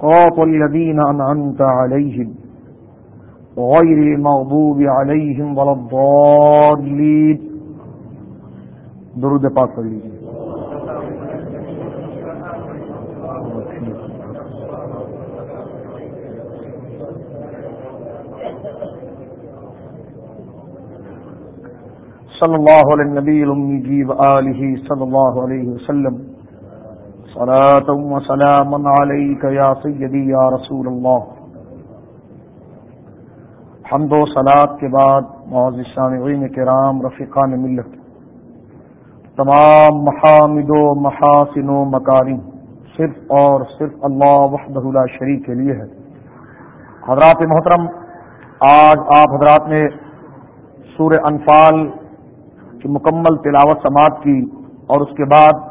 صراط الذين أنعمت عليهم غير المغضوب عليهم ولا الضالين درود پاک پڑھ لیجیے صلی اللہ علیہ نبی الامی جی و آلہ صلی اللہ علیہ وسلم صلاة و سلام علیک یا سیدی یا رسول اللہ۔ حمد و صلاة کے بعد معاذ سامعین کرام، رفیقان ملت، تمام محامد و محاسن و مکاری صرف اور صرف اللہ وحدہ لا شریک کے لیے ہے۔ حضرات محترم، آج آپ حضرات نے سور انفال کی مکمل تلاوت سماعت کی اور اس کے بعد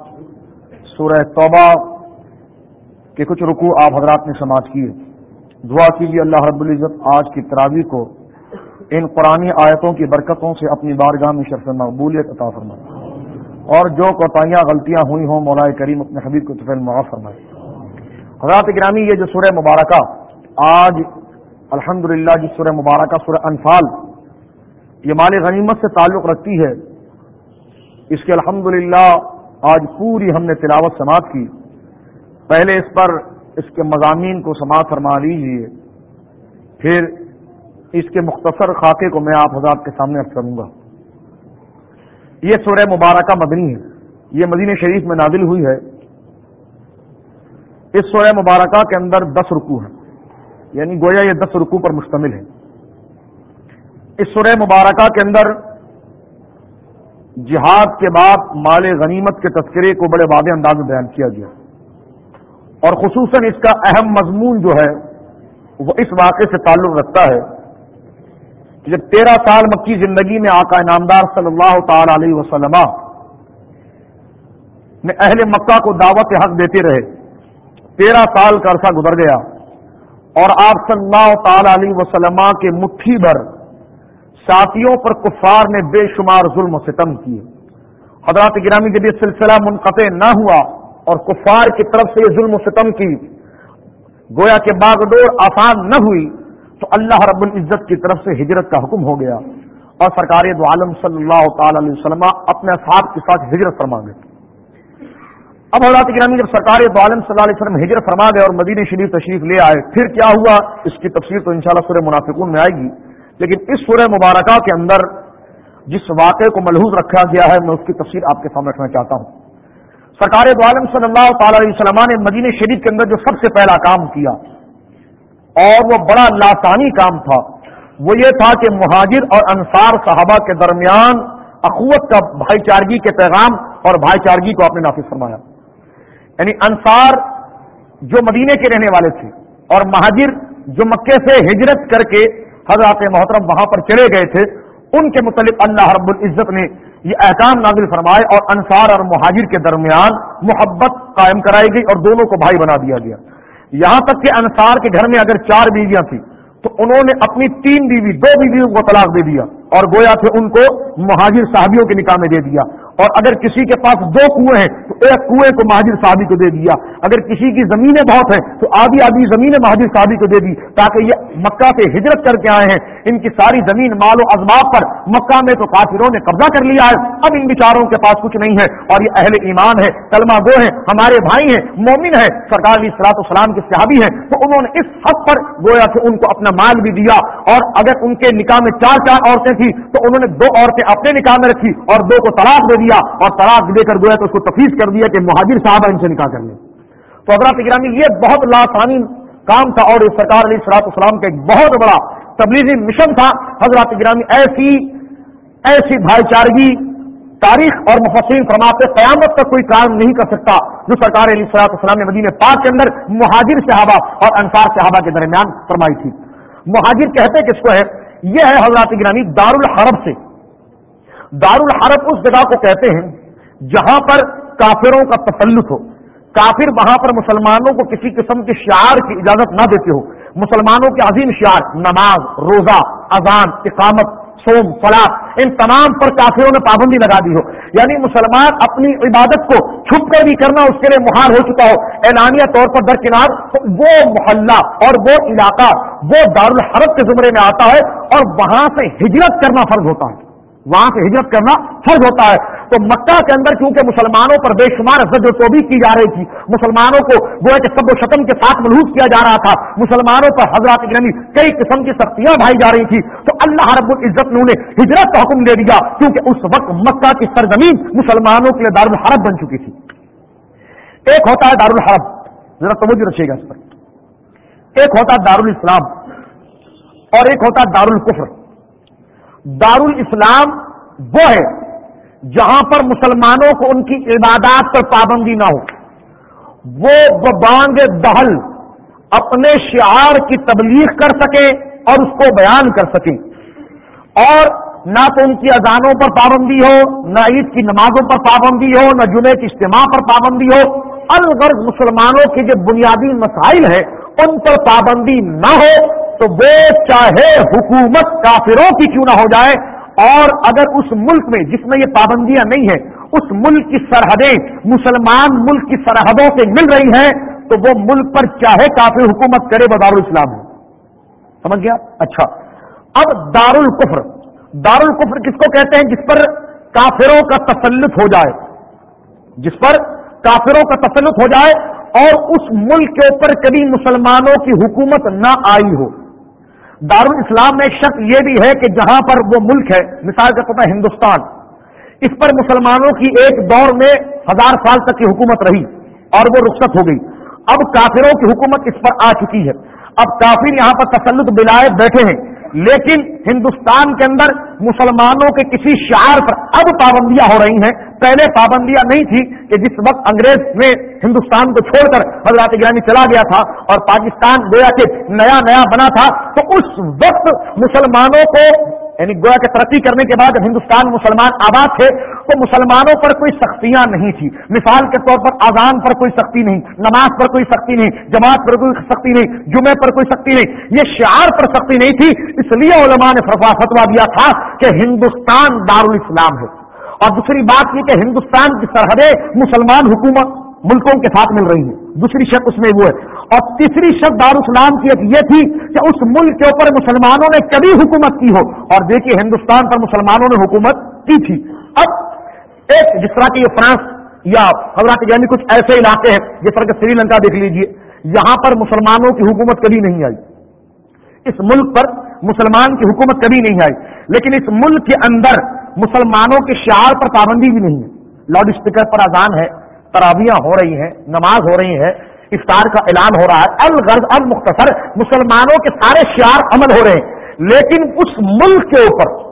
سورہ توبہ کے کچھ رکوع آپ حضرات نے سماعت کیے۔ دعا کیجیے اللہ رب العزت آج کی تراوی کو ان قرآن آیتوں کی برکتوں سے اپنی بارگاہ میں شرف مقبولیت عطا فرمائے۔ اور جو کوتاہیاں غلطیاں ہوئی ہوں مولا کریم اپنے حبیب کو طفیل معاف فرمائے۔ حضرات گرامی، یہ جو سورہ مبارکہ، آج الحمد للہ جس سورہ مبارکہ، سورہ انفال، یہ مال غنیمت سے تعلق رکھتی ہے، اس کے الحمد آج پوری ہم نے تلاوت سماعت کی۔ پہلے اس پر اس کے مضامین کو سماعت فرما لیجیے پھر اس کے مختصر خاکے کو میں آپ حضرات کے سامنے رکھ کروں گا۔ یہ سورہ مبارکہ مدنی ہے۔ یہ مدینہ شریف میں نازل ہوئی ہے۔ اس سورہ مبارکہ کے اندر دس رکو ہیں۔ یعنی گویا یہ دس رکو پر مشتمل ہے اس سورہ مبارکہ کے اندر جہاد کے بعد مال غنیمت کے تذکرے کو بڑے واضح انداز میں بیان کیا گیا۔ اور خصوصاً اس کا اہم مضمون جو ہے، وہ اس واقعے سے تعلق رکھتا ہے کہ جب تیرہ سال مکی زندگی میں آقا نامدار صلی اللہ تعالی علیہ وسلم نے اہل مکہ کو دعوت حق دیتے رہے۔ تیرہ سال کا عرصہ گزر گیا اور آپ صلی اللہ تعالی علیہ وسلم کے مٹھی بھر ساتھیوں پر کفار نے بے شمار ظلم و ستم کیے۔ حضرات گرامی جب یہ سلسلہ منقطع نہ ہوا اور کفار کی طرف سے یہ ظلم و ستم کی گویا کے باغڈور آسان نہ ہوئی، تو اللہ رب العزت کی طرف سے ہجرت کا حکم ہو گیا اور سرکار دو عالم صلی اللہ تعالی علیہ وسلم اپنے اصحاب کے ساتھ ہجرت فرما گئے۔ اب حضرات گرامی جب سرکار دو عالم صلی اللہ علیہ وسلم ہجرت فرما گئے اور مدینہ شریف تشریف لے آئے، پھر کیا ہوا؟ اس کی تفصیل تو انشاءاللہ سورہ منافقون میں آئے گی۔ لیکن اس سورہ مبارکہ کے اندر جس واقعے کو ملحوظ رکھا گیا ہے، میں اس کی تفصیل آپ کے سامنے رکھنا چاہتا ہوں۔ سرکار دو عالم صلی اللہ تعالی علیہ وسلم نے مدینہ شریف کے اندر جو سب سے پہلا کام کیا، اور وہ بڑا لاسانی کام تھا۔ وہ یہ تھا کہ مہاجر اور انصار صحابہ کے درمیان اخوت کا بھائی چارگی کے پیغام اور بھائی چارگی کو آپ نے نافذ فرمایا۔ یعنی انصار جو مدینے کے رہنے والے تھے اور مہاجر جو مکے سے ہجرت کر کے حضرات محترم وہاں پر چلے گئے تھے، ان کے متعلق اللہ رب العزت نے یہ احکام نازل فرمائے اور انصار اور مہاجر کے درمیان محبت قائم کرائی گئی اور دونوں کو بھائی بنا دیا گیا۔ یہاں تک کہ انصار کے گھر میں اگر چار بیویاں تھیں، تو انہوں نے اپنی تین بیوی، دو بیویوں کو طلاق دے دیا اور گویا تھے ان کو مہاجر صحابیوں کے نکاح میں دے دیا۔ اور اگر کسی کے پاس دو کنویں ہیں، تو ایک کنویں کو مہاجر صحابی کو دے دیا۔ اگر کسی کی زمینیں بہت ہیں، تو آدھی آدھی زمینیں مہاجر صحابی کو دے دی، تاکہ یہ مکہ سے ہجرت کر کے آئے ہیں۔ ان کی ساری زمین مال و ازباب پر مکہ میں تو کافروں نے قبضہ کر لیا ہے۔ اب ان بیچاروں کے پاس کچھ نہیں ہے اور یہ اہل ایمان ہے کلمہ گو ہیں، ہمارے بھائی ہیں، مومن ہے سرکار سلاط السلام کے صحابی ہیں۔ تو انہوں نے اس حد پر گویا کہ ان کو اپنا مال بھی دیا۔ اور اگر ان کے نکاح میں چار چار عورتیں تھیں، تو انہوں نے دو عورتیں اپنے نکاح میں رکھی اور دو کو طلاق دے دیا۔ اور طلاق دے کر گویا تو اس کو تفیظ کر دیا کہ مہاجر صاحب ان سے نکاح کر لیں۔ تو حضرات گرامی یہ بہت لاسانی کام تھا اور سرکار علی سلاط اسلام کا ایک بہت بڑا تبلیغی مشن تھا، حضرات گرامی ایسی ایسی بھائی چارگی تاریخ اور مفسرین فرماتے قیامت کا کوئی کام نہیں کر سکتا۔ جو سرکار علی صلاح السلام نے مدینہ پاک کے اندر مہاجر صحابہ اور انصار صحابہ کے درمیان فرمائی تھی۔ مہاجر کہتے کس کو ہے؟ یہ ہے حضرات گرانی دار الحرب سے۔ دار الحرب اس جگہ کو کہتے ہیں جہاں پر کافروں کا تسلط ہو۔ کافر وہاں پر مسلمانوں کو کسی قسم کے شعار کی اجازت نہ دیتے ہو۔ مسلمانوں کے عظیم شعار، نماز، روزہ، اذان، اقامت سوم فلاح ان تمام پر کافروں نے پابندی لگا دی ہو۔ یعنی مسلمان اپنی عبادت کو چھپ کر بھی کرنا اس کے لیے محال ہو چکا ہو۔ اعلانیہ طور پر درکنار وہ محلہ اور وہ علاقہ، وہ دارالحرب کے زمرے میں آتا ہے اور وہاں سے ہجرت کرنا فرض ہوتا ہے۔ وہاں سے ہجرت کرنا فرض ہوتا ہے۔ تو مکہ کے اندر کیونکہ مسلمانوں پر بے شمار زد و توبی کی جا رہی تھی، مسلمانوں کو گویا کہ سب و شتم کے ساتھ ملحوظ کیا جا رہا تھا۔ مسلمانوں پر حضرات یعنی کئی قسم کی سختیاں بھائی جا رہی تھی۔ تو اللہ رب العزت نے انہیں ہجرت کا حکم دے دیا، کیونکہ اس وقت مکہ کی سرزمین مسلمانوں کے لیے دارالحرب بن چکی تھی۔ ایک ہوتا ہے دارالحرب۔ ذرا توجہ رکھیے گا اس پر۔ ایک ہوتا ہے دارالاسلام اور ایک ہوتا ہے دارالکفر۔ دار الاسلام وہ ہے جہاں پر مسلمانوں کو ان کی عبادات پر پابندی نہ ہو۔ وہ بانگ دہل اپنے شعار کی تبلیغ کر سکے اور اس کو بیان کر سکے اور نہ تو ان کی اذانوں پر پابندی ہو، نہ عید کی نمازوں پر پابندی ہو، نہ جمعے کی اجتماع پر پابندی ہو۔ الغرض مسلمانوں کے جو بنیادی مسائل ہیں، ان پر پابندی نہ ہو تو وہ چاہے حکومت کافروں کی کیوں نہ ہو جائے، اور اگر اس ملک میں، جس میں یہ پابندیاں نہیں ہیں، اس ملک کی سرحدیں، مسلمان ملک کی سرحدوں سے مل رہی ہیں، تو وہ ملک پر چاہے کافر حکومت کرے، وہ دارالاسلام ہے۔ سمجھ گیا؟ اچھا۔ اب دار القفر دار القفر کس کو کہتے ہیں؟ جس پر کافروں کا تسلط ہو جائے۔ جس پر کافروں کا تسلط ہو جائے، اور اس ملک کے اوپر کبھی مسلمانوں کی حکومت نہ آئی ہو۔ دارالاسلام میں ایک شک یہ بھی ہے کہ جہاں پر وہ ملک ہے، مثال کا پتہ ہندوستان، اس پر مسلمانوں کی ایک دور میں ہزار سال تک کی حکومت رہی اور وہ رخصت ہو گئی۔ اب کافروں کی حکومت اس پر آ چکی ہے۔ اب کافر یہاں پر تسلط بلائے بیٹھے ہیں۔ لیکن ہندوستان کے اندر مسلمانوں کے کسی شعر پر اب پابندیاں ہو رہی ہیں۔ پہلے پابندیاں نہیں تھی کہ جس وقت انگریز نے ہندوستان کو چھوڑ کر حضرات گرانی چلا گیا تھا اور پاکستان گویا کہ نیا نیا بنا تھا، تو اس وقت مسلمانوں کو یعنی گویا کہ ترقی کرنے کے بعد جب ہندوستان مسلمان آباد تھے، تو مسلمانوں پر کوئی سختیاں نہیں تھی مثال کے طور پر اذان پر کوئی سختی نہیں، نماز پر کوئی سختی نہیں، جماعت پر کوئی سختی نہیں جمعے پر کوئی سختی نہیں، یہ شعار پر سختی نہیں تھی۔ اس لیے علماء نے فرفا فتوا دیا تھا کہ ہندوستان دارالاسلام ہے۔ اور دوسری بات یہ کہ ہندوستان کی سرحدیں مسلمان حکومت ملکوں کے ساتھ مل رہی ہیں۔ دوسری شک اس میں وہ ہے۔ اور تیسری شک دارالسلام کی ایک یہ تھی کہ اس ملک کے اوپر مسلمانوں نے کبھی حکومت کی ہو۔ اور دیکھیے ہندوستان پر مسلمانوں نے حکومت کی تھی۔ اب ایک جس طرح کی یہ فرانس یا حضرات یعنی کچھ ایسے علاقے ہیں، جس طرح کہ سری لنکا دیکھ لیجیے۔ یہاں پر مسلمانوں کی حکومت کبھی نہیں آئی۔ اس ملک پر مسلمان کی حکومت کبھی نہیں آئی۔ لیکن اس ملک کے اندر مسلمانوں کے شعار پر پابندی بھی نہیں ہے۔ لاؤڈ اسپیکر پر اذان ہے تراویاں ہو رہی ہیں، نماز ہو رہی ہے افطار کا اعلان ہو رہا ہے۔ الغرض، المختصر، مسلمانوں کے سارے شعار عمل ہو رہے ہیں۔ لیکن اس ملک کے اوپر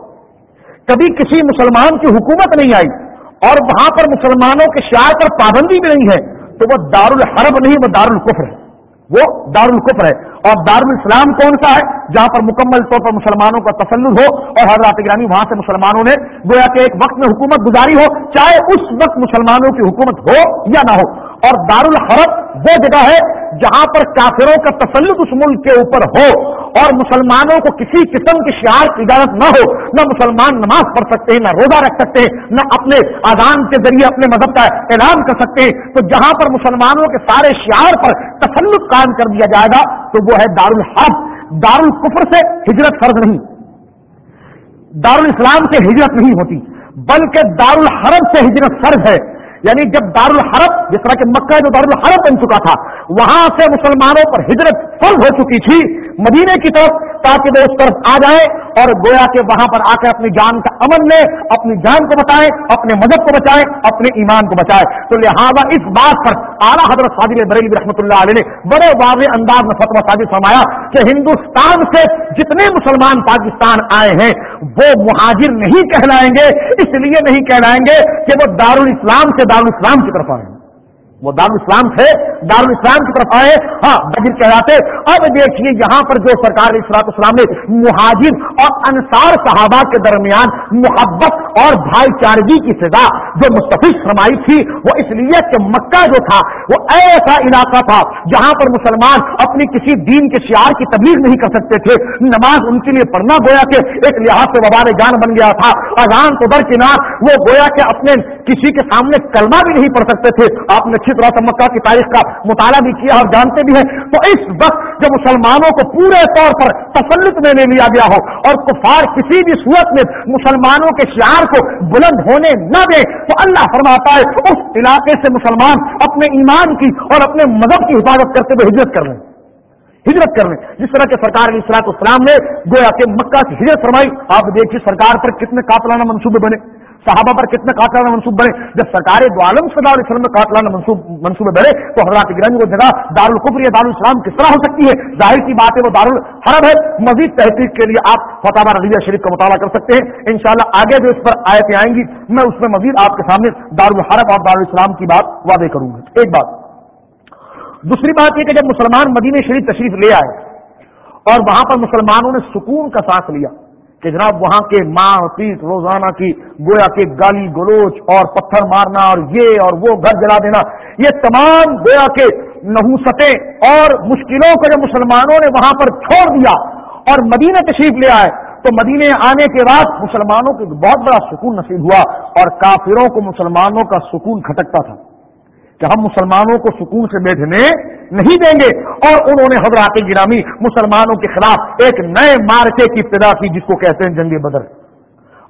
کبھی کسی مسلمان کی حکومت نہیں آئی اور وہاں پر مسلمانوں کے شعار پر پابندی بھی نہیں ہے تو وہ دار الحرب نہیں، وہ دار القفر ہے۔ وہ دار القفر ہے۔ اور دار الاسلام کون سا ہے؟ جہاں پر مکمل طور پر مسلمانوں کا تسلط ہو اور حضرات گرامی وہاں سے مسلمانوں نے، گویا کہ ایک وقت میں حکومت گزاری ہو، چاہے اس وقت مسلمانوں کی حکومت ہو یا نہ ہو۔ اور دار الحرب وہ جگہ ہے جہاں پر کافروں کا تسلط اس ملک کے اوپر ہو اور مسلمانوں کو کسی قسم کی شعار کی اجازت نہ ہو، نہ مسلمان نماز پڑھ سکتے ہیں، نہ روزہ رکھ سکتے ہیں، نہ اپنے آزان کے ذریعے اپنے مذہب کا اعلان کر سکتے ہیں۔ تو جہاں پر مسلمانوں کے سارے شعار پر تسلط قائم کر دیا جائے گا، تو وہ ہے دار الحرب دار القفر سے ہجرت فرض نہیں۔ دار الاسلام سے ہجرت نہیں ہوتی، بلکہ دار الحرب سے ہجرت فرض ہے۔ یعنی جب دار الحرب جس طرح کہ مکہ جو دار الحرب بن چکا تھا، وہاں سے مسلمانوں پر ہجرت فرض ہو چکی تھی مدینے کی طرف تاکہ وہ اس طرف آ جائے اور گویا کے وہاں پر آ کر اپنی جان کا امن لے، اپنی جان کو بچائے اپنے مذہب کو بچائے اپنے ایمان کو بچائے تو لہٰذا اس بات پر اعلیٰ حضرت صادر بریلی رحمۃ اللہ علیہ نے بڑے واضح انداز میں فتوا صادر فرمایا کہ ہندوستان سے جتنے مسلمان پاکستان آئے ہیں، وہ مہاجر نہیں کہلائیں گے، اس لیے نہیں کہلائیں گے کہ وہ دارالاسلام سے دارالاسلام کی طرف آئے وہ دار اسلام دار اسلام کی طرف آئے ہاں بجر کہلاتے۔ اب دیکھیے یہاں پر جو سرکار اسرات اسلام نے مہاجر اور انصار صحابہ کے درمیان محبت اور بھائی چارگی کی سزا جو مستفیض فرمائی تھی، وہ اس لیے کہ مکہ جو تھا، وہ ایسا علاقہ تھا جہاں پر مسلمان اپنی کسی دین کے شعار کی تبلیغ نہیں کر سکتے تھے۔ نماز ان کے لیے پڑھنا گویا کہ ایک لحاظ سے وبار جان بن گیا تھا۔ اذان تو درکنار وہ گویا کہ اپنے کسی کے سامنے کلمہ بھی نہیں پڑھ سکتے تھے۔ آپ نے اچھی طرح سے مکہ کی تاریخ کا مطالعہ بھی کیا اور جانتے بھی ہیں، تو اس وقت جب مسلمانوں کو پورے طور پر تسلط میں لے لیا گیا ہو اور کفار کسی بھی صورت میں مسلمانوں کے شعار کو بلند ہونے نہ دے تو اللہ فرماتا ہے، اس علاقے سے مسلمان اپنے ایمان کی اور اپنے مذہب کی حفاظت کرتے ہوئے ہجرت کر لیں۔ ہجرت کر لیں۔ جس طرح کے سرکار علیہ السلاط اسلام نے گویا کہ مکہ کی ہجرت فرمائی، آپ دیکھیے سرکار پر کتنے قاتلانہ منصوبے بنے۔ صحابہ پر کتنے قاتلانہ منصوب بنے؟ جب سرکار دو عالم صلی اللہ علیہ وسلم میں قاتلانہ منصوب منصوبے بڑھے تو حضرات گرنج وہ جگہ دارالقبر یا دارالاسلام کس طرح ہو سکتی ہے؟ ظاہر کی بات ہے وہ دار الحرب ہے۔ مزید تحقیق کے لیے آپ فتح رضیہ شریف کا مطالعہ کر سکتے ہیں۔ انشاءاللہ آگے جو اس پر آیتیں آئیں گی، میں اس میں مزید آپ کے سامنے دارالحرب اور دارالاسلام کی بات وعدے کروں گا۔ ایک بات۔ دوسری بات یہ کہ جب مسلمان مدینہ شریف تشریف لے آئے اور وہاں پر مسلمانوں نے سکون کا سانس لیا کہ جناب وہاں کے ماں پیٹ روزانہ کی گویا کے گالی گلوچ اور پتھر مارنا اور یہ اور وہ گھر جلا دینا، یہ تمام گویا کے نحوستیں اور مشکلوں کو جب مسلمانوں نے وہاں پر چھوڑ دیا اور مدینہ تشریف لے آئے، تو مدینے آنے کے بعد مسلمانوں کو بہت بڑا سکون نصیب ہوا اور کافروں کو مسلمانوں کا سکون کھٹکتا تھا۔ کہ ہم مسلمانوں کو سکون سے بیٹھنے نہیں دیں گے۔ اور انہوں نے حضرات گرامی مسلمانوں کے خلاف ایک نئے مارکے کی ابتدا کی، جس کو کہتے ہیں جنگ بدر۔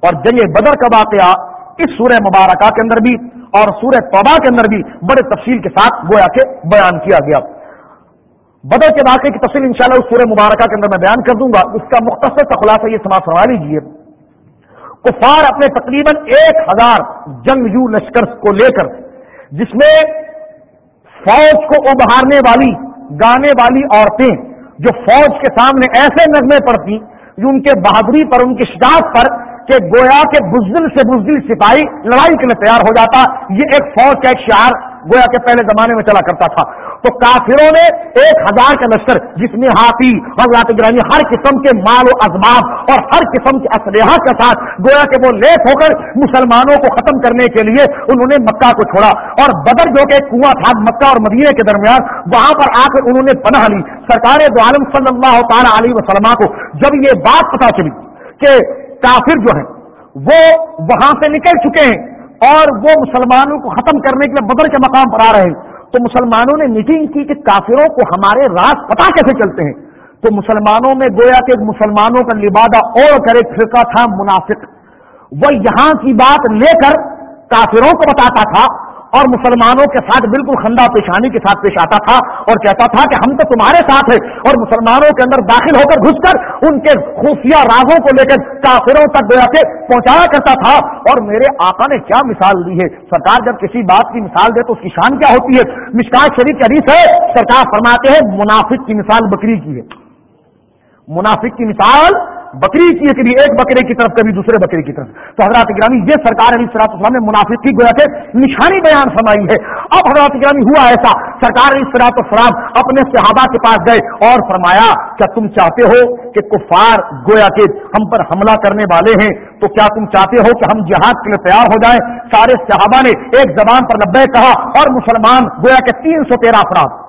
اور جنگ بدر کا واقعہ اس سورہ مبارکہ کے اندر بھی اور سورہ توبہ کے اندر بھی بڑے تفصیل کے ساتھ گویا کے بیان کیا گیا۔ بدر کے واقعے کی تفصیل انشاءاللہ اس سورہ مبارکہ کے اندر میں بیان کر دوں گا۔ اس کا مختصر کا خلاصہ یہ سماج فرما لیجیے کفار اپنے تقریباً ایک ہزار جنگ یو لشکر کو لے کر جس میں فوج کو ابھارنے والی، گانے والی عورتیں جو فوج کے سامنے ایسے نغمے پڑتی جو ان کے بہادری پر، ان کی شجاعت پر، کہ گویا کے بزدل سے بزدل سپاہی لڑائی کے لیے تیار ہو جاتا، یہ ایک فوج کا ایک شعار گویا کے پہلے زمانے میں چلا کرتا تھا۔ تو کافروں نے ایک ہزار کا لشکر، جس میں ہاتھی حضرات گرانی ہر قسم کے مال و ازماب اور ہر قسم کے اسلحہ کے ساتھ گویا کہ وہ لیس ہو کر مسلمانوں کو ختم کرنے کے لیے انہوں نے مکہ کو چھوڑا۔ اور بدر جو کہ کنواں تھا مکہ اور مدینے کے درمیان، وہاں پر آ کر انہوں نے پناہ لی۔ سرکار دو عالم صلی اللہ تعالی علیہ وسلم کو جب یہ بات پتا چلی کہ کافر جو ہیں، وہ وہاں سے نکل چکے ہیں اور وہ مسلمانوں کو ختم کرنے کے لیے بدر کے مقام پر آ رہے ہیں۔ تو مسلمانوں نے میٹنگ کی کہ کافروں کو ہمارے راز پتا کیسے چلتے ہیں؟ تو مسلمانوں میں گویا کہ مسلمانوں کا لبادہ اور کرے فرقہ تھا منافق۔ وہ یہاں کی بات لے کر کافروں کو بتاتا تھا۔ اور مسلمانوں کے ساتھ بالکل خندہ پیشانی کے ساتھ پیش آتا تھا اور کہتا تھا کہ ہم تو تمہارے ساتھ ہیں اور مسلمانوں کے اندر داخل ہو کر گھس کر ان کے خفیہ رازوں کو لے کر کافروں تک گیا کے پہنچایا کرتا تھا۔ اور میرے آقا نے کیا مثال دی ہے؟ سرکار جب کسی بات کی مثال دے تو اس کی شان کیا ہوتی ہے؟ مشکات شریف کی حدیث ہے، سرکار فرماتے ہیں، منافق کی مثال بکری کی ہے۔ منافق کی مثال بکری کی کبھی ایک بکرے کی طرف کبھی دوسرے بکرے کی طرف۔ تو حضرات گرامی یہ سرکار علی سلاط اسلام نے منافق کی گویا کہ نشانی بیان فرمائی ہے۔ اب حضرات گرامی ہوا ایسا۔ سرکار علی سلاط اسلام اپنے صحابہ کے پاس گئے اور فرمایا، کیا تم چاہتے ہو کہ کفار گویا کہ ہم پر حملہ کرنے والے ہیں؟ تو کیا تم چاہتے ہو کہ ہم جہاد کے لیے تیار ہو جائیں؟ سارے صحابہ نے ایک زبان پر نبے کہا اور مسلمان گویا کہ تین سو تیرہ افراد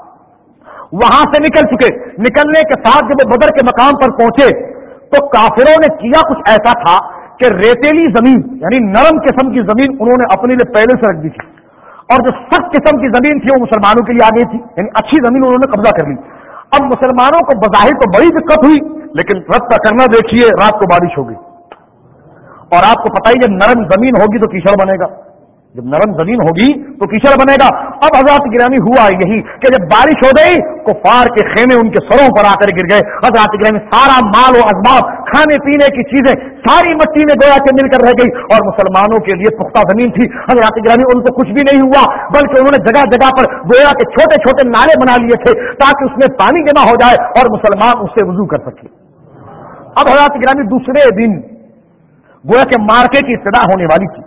وہاں سے نکل چکے۔ نکلنے کے ساتھ جب بدر کے مقام پر پہنچے تو کافروں نے کیا کچھ ایسا تھا کہ ریتیلی زمین یعنی نرم قسم کی زمین انہوں نے اپنے لیے پہلے سے رکھ دی تھی۔ اور جو سخت قسم کی زمین تھی، وہ مسلمانوں کے لیے آگے تھی۔ یعنی اچھی زمین انہوں نے قبضہ کر لی۔ اب مسلمانوں کو بظاہر تو بڑی دقت ہوئی، لیکن رب کا کرنا دیکھیے، رات کو بارش ہوگی۔ اور آپ کو پتا ہی جب نرم زمین ہوگی تو کیچڑ بنے گا۔ جب نرم زمین ہوگی تو کیچڑ بنے گا۔ اب حضرات گرامی ہوا یہی کہ جب بارش ہو گئی، کفار کے خیمے ان کے سروں پر آ کر گر گئے۔ حضرات گرامی، سارا مال و اسباب کھانے پینے کی چیزیں ساری مٹی میں گویا کے مل کر رہ گئی اور مسلمانوں کے لیے پختہ زمین تھی۔ حضرات گرامی، ان کو کچھ بھی نہیں ہوا، بلکہ انہوں نے جگہ جگہ پر گویا کے چھوٹے چھوٹے نالے بنا لیے تھے تاکہ اس میں پانی جمع ہو جائے اور مسلمان اس سے وضو کر سکے۔ اب حضرات گرامی، دوسرے دن گویا کے مارکے کی ابتدا ہونے والی تھی۔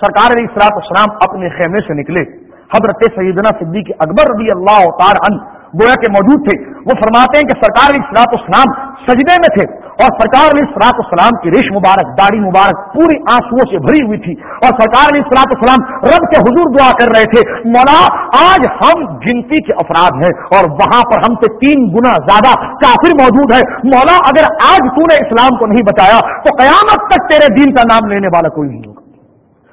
سرکار علیہ اصلاط اسلام اپنے خیمے سے نکلے۔ حضرت سیدنا صدیق اکبر رضی اللہ تعالی عنہ گویا کے موجود تھے، وہ فرماتے ہیں کہ سرکار علیہ اصلاط اسلام سجدے میں تھے اور سرکار علیہ السلاط اسلام کی ریش مبارک، داڑھی مبارک پوری آنسو سے بھری ہوئی تھی اور سرکار علیہ السلاط اسلام رب کے حضور دعا کر رہے تھے، مولا آج ہم گنتی کے افراد ہیں اور وہاں پر ہم سے تین گنا زیادہ کافر موجود ہے مولا اگر آج تو نے اسلام کو نہیں بتایا تو قیامت تک تیرے دین کا نام لینے والا کوئی نہیں ہوگا۔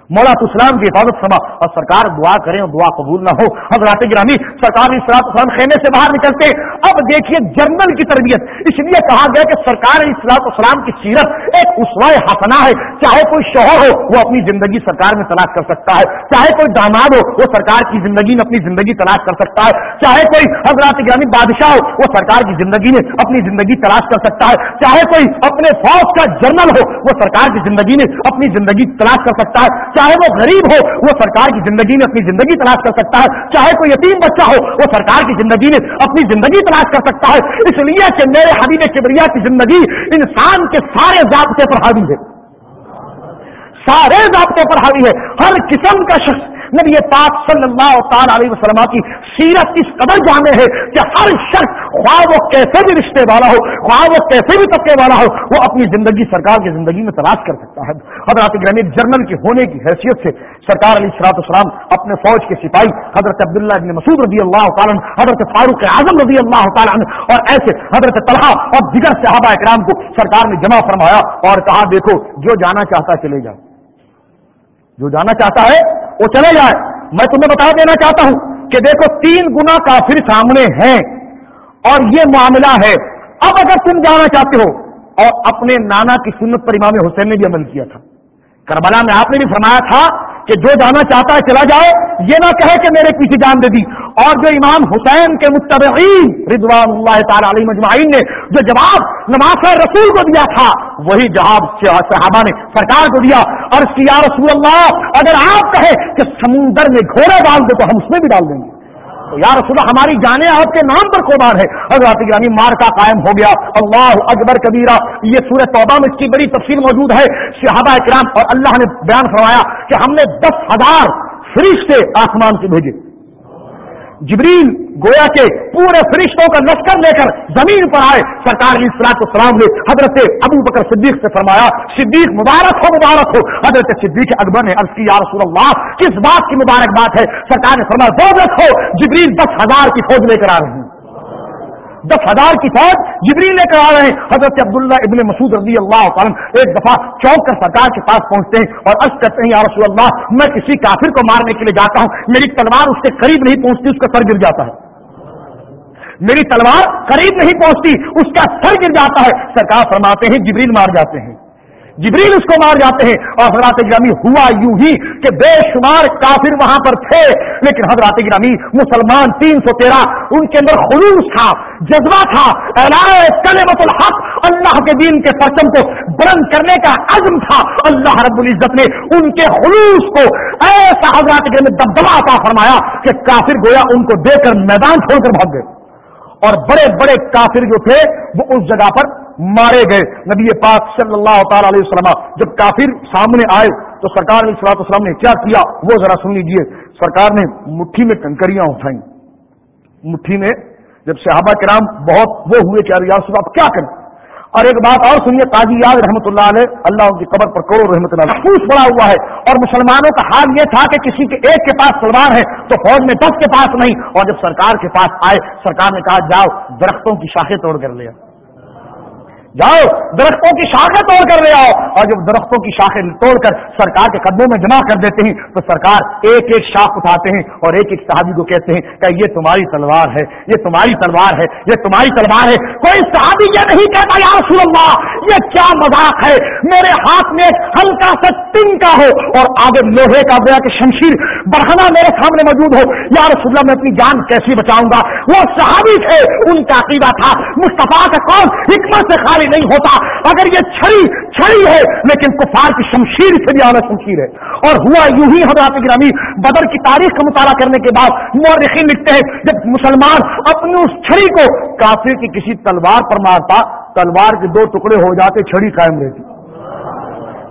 مولا اسلام کی حفاظت سما اور سرکار دعا کریں اور دعا قبول نہ ہو۔ حضرات گرامی، سرکار اسلام اسلام خیمے سے باہر نکلتے، اب دیکھیے جرنل کی تربیت۔ اس لیے کہا گیا کہ سرکار اسلام اسلام کی سیرت ایک اسوائے حسنا ہے۔ چاہے کوئی شوہر ہو، وہ اپنی زندگی سرکار میں تلاش کر سکتا ہے۔ چاہے کوئی داماد ہو، وہ سرکار کی زندگی میں اپنی زندگی تلاش کر سکتا ہے۔ چاہے کوئی حضرات گرامی بادشاہ ہو، وہ سرکار کی زندگی میں اپنی زندگی تلاش کر سکتا ہے۔ چاہے کوئی اپنے فوج کا جرنل ہو، وہ سرکار کی زندگی میں اپنی زندگی تلاش کر سکتا ہے۔ چاہے وہ غریب ہو، وہ سرکار کی زندگی میں اپنی زندگی تلاش کر سکتا ہے۔ چاہے کوئی یتیم بچہ ہو، وہ سرکار کی زندگی میں اپنی زندگی تلاش کر سکتا ہے۔ اس لیے کہ میرے حبیب کبریا کی زندگی انسان کے سارے ضابطے پر حاوی ہے۔ سارے ضابطے پر حاوی ہے۔ ہر قسم کا شخص نبی پاک صلی اللہ تعالی علیہ وسلم کی سیرت اس قدر جانے ہے کہ ہر شخص خواہ وہ کیسے بھی رشتے والا ہو، خواہ وہ کیسے بھی طبقے والا ہو، وہ اپنی زندگی سرکار کی زندگی میں تلاش کر سکتا ہے۔ حضرات گرمی جرنل کی ہونے کی حیثیت سے سرکار علی سلاط اسلام اپنے فوج کے سپاہی حضرت عبداللہ ابن مسعود رضی اللہ تعالیٰ حضرت فاروق اعظم رضی اللہ تعالیٰ اور ایسے حضرت طلحہ اور دیگر صحابہ اکرام کو سرکار نے جمع فرمایا اور کہا، دیکھو، جو جانا چاہتا ہے چلے جاؤ جو جانا چاہتا ہے وہ چلے جائے میں تمہیں بتا دینا چاہتا ہوں کہ دیکھو، تین گنا کافر سامنے ہیں۔ اور یہ معاملہ ہے۔ اب اگر تم جانا چاہتے ہو، اور اپنے نانا کی سنت پر امام حسین نے بھی عمل کیا تھا۔ کربلا میں آپ نے بھی فرمایا تھا کہ جو جانا چاہتا ہے چلا جاؤ، یہ نہ کہے کہ میرے پیچھے جان دے دی۔ اور جو امام حسین کے متبعین رضوان اللہ تعالی علی مجمعین نے جو جواب نماز رسول کو دیا تھا، وہی جواب صحابہ نے، سرکار کو دیا۔ اور رسول اللہ، اگر آپ کہیں کہ سمندر میں گھوڑے ڈال دو تو ہم اس میں بھی ڈال دیں گے۔ کو. یا رسول اللہ، ہماری جانے آپ کے نام پر قربان ہے. حضرت گرامی مارکا قائم ہو گیا. اللہ اکبر کبیرہ. یہ سورہ توبہ میں اس کی بڑی تفصیل موجود ہے. صحابہ کرام اور اللہ نے بیان فرمایا کہ ہم نے دس ہزار فرشتے آسمان سے بھیجے. جبریل گویا کے پورے فرشتوں کا لشکر لے کر زمین پر آئے۔ سرکار علی سلاط السلام نے حضرت ابو بکر صدیق سے فرمایا، صدیق مبارک ہو مبارک ہو۔ حضرت صدیق اکبر نے عرض کی یا رسول اللہ، کس بات کی مبارک بات ہے؟ سرکار نے فرمایا دو رکھو، جبریل دس ہزار کی فوج لے کر آ رہی ہے۔ دس ہزار کی فوج جبریل لے کر آ رہے ہیں۔ حضرت عبداللہ ابن مسعود رضی اللہ عالم ایک دفعہ چوک کر سرکار کے پاس پہنچتے ہیں اور عرض کرتے ہیں، یا رسول اللہ، میں کسی کافر کو مارنے کے لیے جاتا ہوں، میری تلوار اس کے قریب نہیں پہنچتی، اس کا سر گر جاتا ہے۔ میری تلوار قریب نہیں پہنچتی، اس کا سر گر جاتا ہے۔ سرکار فرماتے ہیں، جبریل مار جاتے ہیں۔ جبریل اس کو مار جاتے ہیں اور حضرات گرامی ہوا یوں ہی کہ بے شمار کافر وہاں پر تھے۔ لیکن حضرات گرامی، مسلمان تین سو تیرہ، ان کے اندر خلوص تھا، جذبہ تھا۔ کلمت الحق، اللہ کے دین کے پرچم کو بلند کرنے کا عزم تھا۔ اللہ رب العزت نے ان کے خلوص کو ایسا حضرات گرمی دبدبا عطا فرمایا کہ کافر گویا ان کو دے کر میدان چھوڑ کر بھاگ گئے۔ اور بڑے بڑے کافر جو تھے، وہ اس جگہ پر مارے گئے۔ نبی پاک صلی اللہ تعالی علیہ وسلم، جب کافر سامنے آئے تو سرکار علیہ صلاح وسلم نے کیا کیا؟ وہ ذرا سن لیجیے سرکار نے مٹھی میں کنکریاں اٹھائیں۔ مٹھی میں جب صحابہ کرام بہت وہ ہوئے کہ ریاست آپ کیا کریں؟ اور ایک بات اور سنیے تاجی یاد رحمۃ اللہ علیہ، اللہ ان کی قبر پر کروڑ رحمۃ اللہ پوچھ پڑا ہوا ہے۔ اور مسلمانوں کا حال یہ تھا کہ کسی کے ایک کے پاس سلوار ہے تو فوج میں دس کے پاس نہیں۔ اور جب سرکار کے پاس آئے، سرکار نے کہا، جاؤ درختوں کی شاخیں توڑ کر لیا جاؤ، درختوں کی شاخیں توڑ کر لے آؤ۔ اور جب درختوں کی شاخیں توڑ کر سرکار کے قدموں میں جمع کر دیتے ہیں، تو سرکار ایک ایک شاخ اٹھاتے ہیں اور ایک ایک صحابی کو کہتے ہیں کہ یہ تمہاری تلوار ہے، یہ تمہاری تلوار ہے، یہ تمہاری تلوار ہے۔ کوئی صحابی یہ نہیں کہتا، یا رسول اللہ، یہ کیا مذاق ہے؟ میرے ہاتھ میں ہلکا سا تن کا ہو اور آگے لوہے کا گویا کہ شمشیر بڑھنا میرے سامنے موجود ہو۔ یا رسول اللہ، میں اپنی جان کیسی بچاؤں گا؟ وہ صحابی تھے، ان کا عقیدہ تھا، مصطفیٰ کا کون؟ حکمت سے خالی نہیں ہوتا۔ اگر یہ چھڑی چھڑی ہے، لیکن کفار کی شمشیر سے بھی اعلیٰ شمشیر ہے۔ اور ہوا یوں ہی حضرات گرامی، بدر کی تاریخ کا مطالعہ کرنے کے بعد مورخین لکھتے ہیں جب مسلمان اپنی اس چھڑی کو کافر کی کسی تلوار پر مارتا، تلوار کے دو ٹکڑے ہو جاتے، چھڑی قائم رہتی۔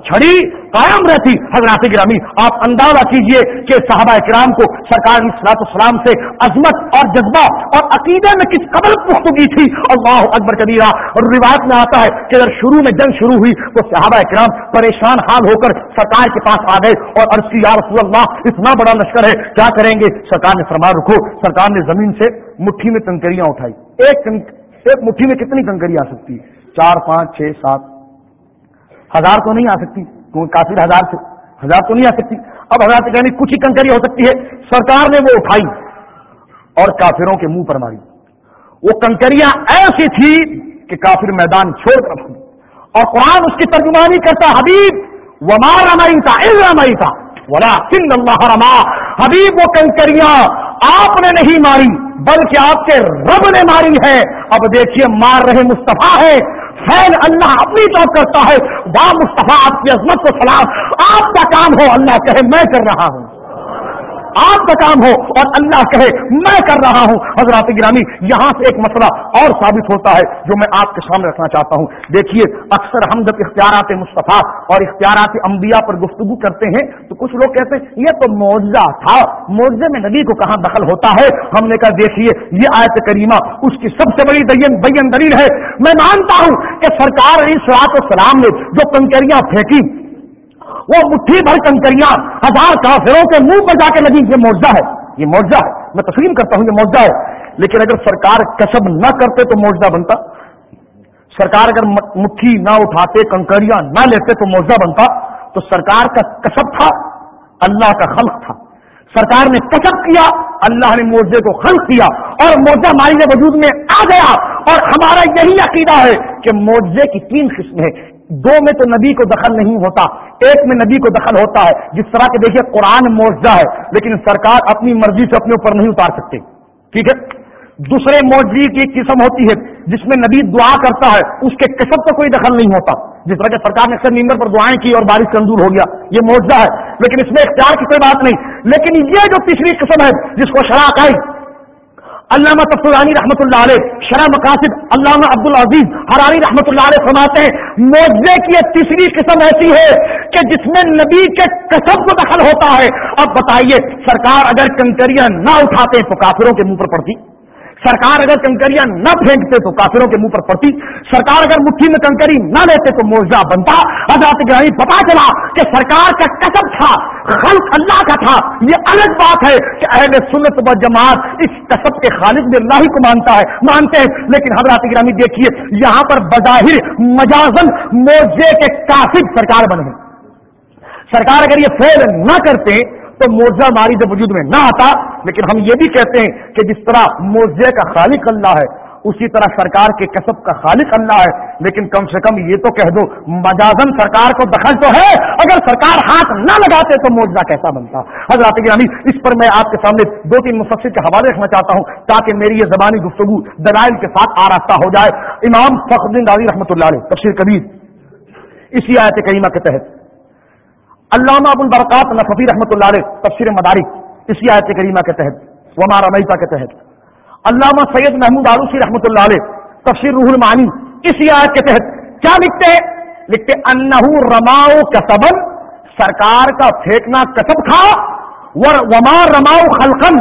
چھڑی قائم رہتی۔ حضرات گرامی آپ اندازہ کیجیے کہ صحابہ کرام کو سرکار صلاحت السلام سے عظمت اور جذبہ اور عقیدے میں کس قبل پختگی تھی؟ اللہ اکبر کبیرہ اور روایت میں آتا ہے کہ اگر شروع میں جنگ شروع ہوئی تو صحابہ کرام پریشان حال ہو کر سرکار کے پاس آ گئے اور عرض کی، یا رسول اللہ، اتنا بڑا لشکر ہے، کیا کریں گے؟ سرکار نے فرما رکھو سرکار نے زمین سے مٹھی میں کنکریاں اٹھائی۔ ایک ایک مٹھی میں کتنی کنکری آ سکتی؟ چار، پانچ، چھ، سات۔ ہزار تو نہیں آ سکتی۔ کیونکہ کافی ہزار سے ہزار تو نہیں آ سکتی۔ اب ہزار سے یعنی کچھ ہی کنکری ہو سکتی ہے۔ سرکار نے وہ اٹھائی اور کافروں کے منہ پر ماری۔ وہ کنکریاں ایسی تھی کہ کافر میدان چھوڑ کر اور قرآن اس کی ترجمانی کرتا، حبیب، وما رمائی تھا رمائی تھا ولا سنگ اللہ رما حبیب، وہ کنکریاں آپ نے نہیں ماری، بلکہ آپ کے رب نے ماری ہے۔ اب دیکھیے، مار رہے مصطفیٰ ہے۔ خیر اللہ اپنی طرف کرتا ہے با مصطفیٰ، آپ کی عظمت کو سلام، آپ کا کام ہو، اللہ کہے، میں کر رہا ہوں۔ آپ کا کام ہو اور اللہ کہے، میں کر رہا ہوں۔ حضرات گرامی، یہاں سے ایک مسئلہ اور ثابت ہوتا ہے جو میں آپ کے سامنے رکھنا چاہتا ہوں۔ دیکھیے، اکثر ہم جب اختیارات مصطفیٰ اور اختیارات انبیاء پر گفتگو کرتے ہیں، تو کچھ لوگ کہتے ہیں، یہ تو معاوضہ تھا معاوضے میں نبی کو کہاں دخل ہوتا ہے؟ ہم نے کہا، دیکھیے، یہ آیت کریمہ، اس کی سب سے بڑی بین دلیل ہے۔ میں مانتا ہوں کہ سرکار علی سلاط السلام نے جو کنکریاں پھینکی وہ مٹھی بھر کنکریاں ہزار کافروں کے منہ پر جا کے لگی، یہ موجہ ہے، یہ موجہ ہے۔ میں تسلیم کرتا ہوں، یہ موجہ ہے۔ لیکن اگر سرکار کسب نہ کرتے تو موجہ بنتا۔ سرکار اگر مٹھی نہ اٹھاتے، کنکریاں نہ لیتے تو موجہ بنتا۔ تو سرکار کا کسب تھا، اللہ کا خلق تھا۔ سرکار نے کسب کیا، اللہ نے موجے کو خلق کیا۔ اور موجہ مالی وجود میں آ گیا۔ اور ہمارا یہی عقیدہ ہے کہ موجے کی تین قسم ہے دو میں تو نبی کو دخل نہیں ہوتا، ایک میں نبی کو دخل ہوتا ہے۔ جس طرح کے دیکھیے قرآن معاوضہ ہے، لیکن سرکار اپنی مرضی سے اپنے اوپر نہیں اتار سکتے۔ ٹھیک ہے؟ دوسرے موجی کی قسم ہوتی ہے، جس میں نبی دعا کرتا ہے، اس کے کسب کا کوئی دخل نہیں ہوتا۔ جس طرح کے سرکار نے اکثر نیمبر پر دعائیں کی اور بارش کنزور ہو گیا، یہ معاوضہ ہے۔ لیکن اس میں اختیار کی کوئی بات نہیں۔ لیکن یہ جو تیسری قسم ہے، جس کو شراک آئی علامہ تفسانی رحمۃ اللہ علیہ، شرح مقاصد علامہ عبد العزیز حراری رحمۃ اللہ علیہ فرماتے ہیں، موزے کی یہ تیسری قسم ایسی ہے کہ جس میں نبی کے قسم کو دخل ہوتا ہے۔ اب بتائیے، سرکار اگر کنکریاں نہ اٹھاتے تو کافروں کے منہ پر پڑتی؟ سرکار اگر کنکریاں نہ پھینکتے تو کافروں کے منہ پر پڑتی۔ سرکار اگر مٹھی میں کنکری نہ لیتے تو موضا بنتا۔ حضرت گرامی پتا چلا کہ سرکار کا کسب تھا خلق اللہ کا تھا۔ یہ الگ بات ہے کہ اہل سنت و جماعت اس کسب کے خالق میں اللہ ہی کو مانتا ہے، مانتے ہیں۔ لیکن حضرات گرامی دیکھیے، یہاں پر بظاہر مجازن موزے کے کافی سرکار بنے سرکار اگر یہ فیل نہ کرتے تو موزہ ماری جب وجود میں نہ آتا۔ لیکن ہم یہ بھی کہتے ہیں کہ جس طرح موزے کا خالق اللہ ہے، اسی طرح سرکار کے کسب کا خالق اللہ ہے۔ لیکن کم سے کم یہ تو کہہ دو مجازن سرکار کو دخل تو ہے، اگر سرکار ہاتھ نہ لگاتے تو موجودہ کیسا بنتا؟ حضرات گرامی اس پر میں آپ کے سامنے دو تین مفسر کے حوالے رکھنا چاہتا ہوں تاکہ میری یہ زبانی گفتگو دلائل کے ساتھ آراستہ ہو جائے۔ امام فخر الدین راضی رحمۃ اللہ علیہ، تفسیر کبیر، اسی آیت کریمہ کے تحت۔ علامہ ابو البرکات نفی رحمۃ اللہ علیہ، تفسیر مدارک۔ اسی آیت کریمہ کے تحت، وما رمیتا کے تحت۔ علامہ سید محمود آروسی رحمۃ اللہ علیہ، تفسیر روح المانی اسی آیت کے تحت کیا لکھتے ہیں؟ لکھتے انہو رماؤ کسبن، سرکار کا پھینکنا کسب تھا وما رماؤ خلقن،